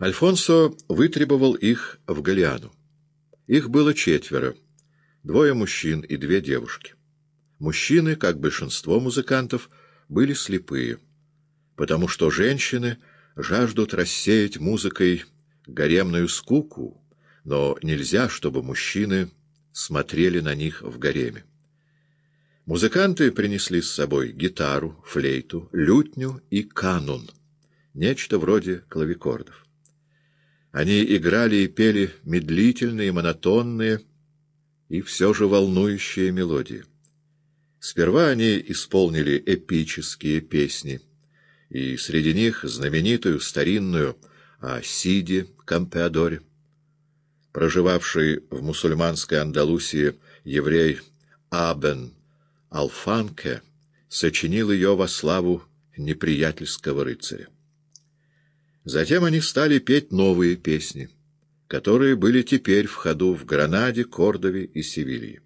Альфонсо вытребовал их в Галиану. Их было четверо, двое мужчин и две девушки. Мужчины, как большинство музыкантов, были слепые, потому что женщины жаждут рассеять музыкой гаремную скуку, но нельзя, чтобы мужчины смотрели на них в гареме. Музыканты принесли с собой гитару, флейту, лютню и канун, нечто вроде клавикордов. Они играли и пели медлительные, монотонные и все же волнующие мелодии. Сперва они исполнили эпические песни, и среди них знаменитую старинную о Сиде Кампеадоре. Проживавший в мусульманской Андалусии еврей Абен Алфанке сочинил ее во славу неприятельского рыцаря. Затем они стали петь новые песни, которые были теперь в ходу в Гранаде, Кордове и Севилье.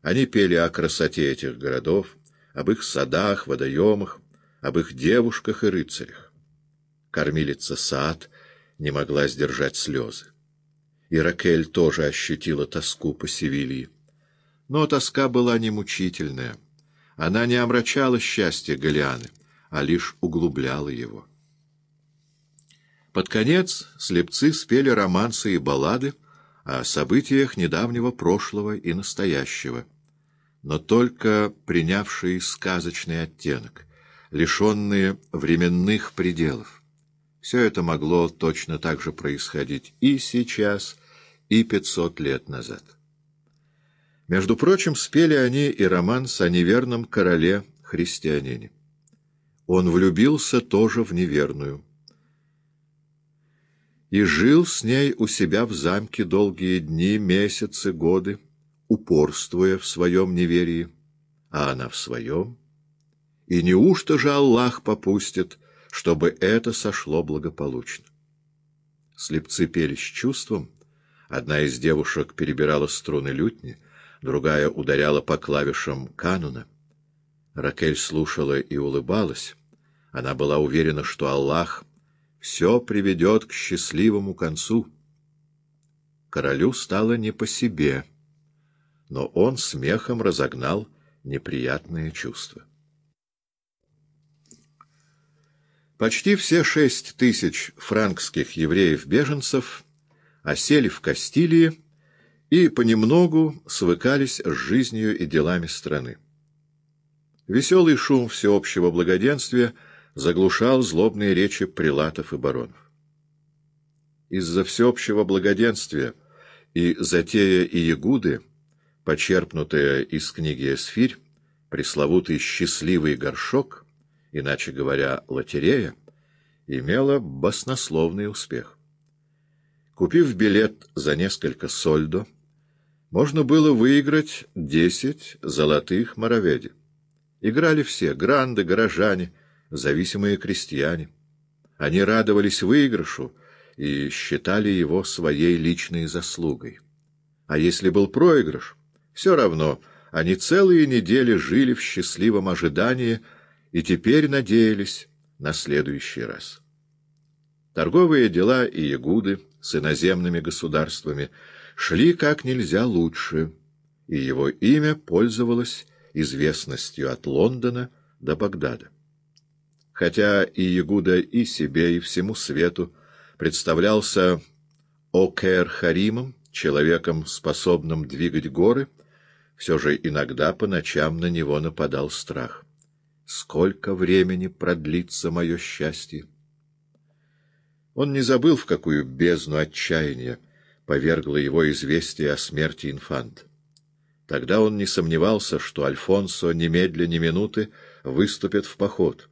Они пели о красоте этих городов, об их садах, водоемах, об их девушках и рыцарях. Кормилица Саад не могла сдержать слезы. И Ракель тоже ощутила тоску по Севилье. Но тоска была не мучительная. Она не омрачала счастье Галианы, а лишь углубляла его. Под конец слепцы спели романсы и баллады о событиях недавнего прошлого и настоящего, но только принявшие сказочный оттенок, лишенные временных пределов. Все это могло точно так же происходить и сейчас, и пятьсот лет назад. Между прочим, спели они и романс о неверном короле-христианине. Он влюбился тоже в неверную и жил с ней у себя в замке долгие дни, месяцы, годы, упорствуя в своем неверии, а она в своем. И неужто же Аллах попустит, чтобы это сошло благополучно? Слепцы пели с чувством, одна из девушек перебирала струны лютни, другая ударяла по клавишам кануна. Ракель слушала и улыбалась. Она была уверена, что Аллах — все приведет к счастливому концу. Королю стало не по себе, но он смехом разогнал неприятные чувства. Почти все шесть тысяч франкских евреев-беженцев осели в Кастилии и понемногу свыкались с жизнью и делами страны. Веселый шум всеобщего благоденствия — заглушал злобные речи прилатов и баронов. Из-за всеобщего благоденствия и затея и ягуды, почерпнутая из книги «Эсфирь», пресловутый «счастливый горшок», иначе говоря, лотерея, имела баснословный успех. Купив билет за несколько сольдо, можно было выиграть десять золотых мороведи. Играли все — гранды, горожане — зависимые крестьяне. Они радовались выигрышу и считали его своей личной заслугой. А если был проигрыш, все равно они целые недели жили в счастливом ожидании и теперь надеялись на следующий раз. Торговые дела и ягуды с иноземными государствами шли как нельзя лучше, и его имя пользовалось известностью от Лондона до Багдада хотя и Ягуда и себе, и всему свету представлялся Окер Харимом, человеком, способным двигать горы, все же иногда по ночам на него нападал страх. Сколько времени продлится мое счастье? Он не забыл, в какую бездну отчаяния повергло его известие о смерти инфанта. Тогда он не сомневался, что Альфонсо немедля ни минуты выступит в поход —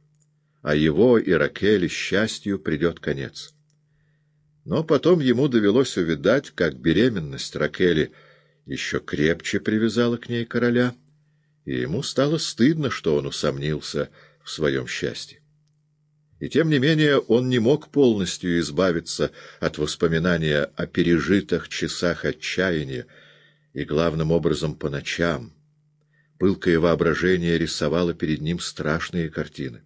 а его и Ракели счастью придет конец. Но потом ему довелось увидать, как беременность Ракели еще крепче привязала к ней короля, и ему стало стыдно, что он усомнился в своем счастье. И тем не менее он не мог полностью избавиться от воспоминания о пережитых часах отчаяния, и главным образом по ночам. Пылкое воображение рисовало перед ним страшные картины.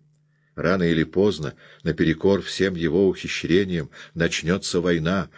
Рано или поздно, наперекор всем его ухищрениям, начнется война,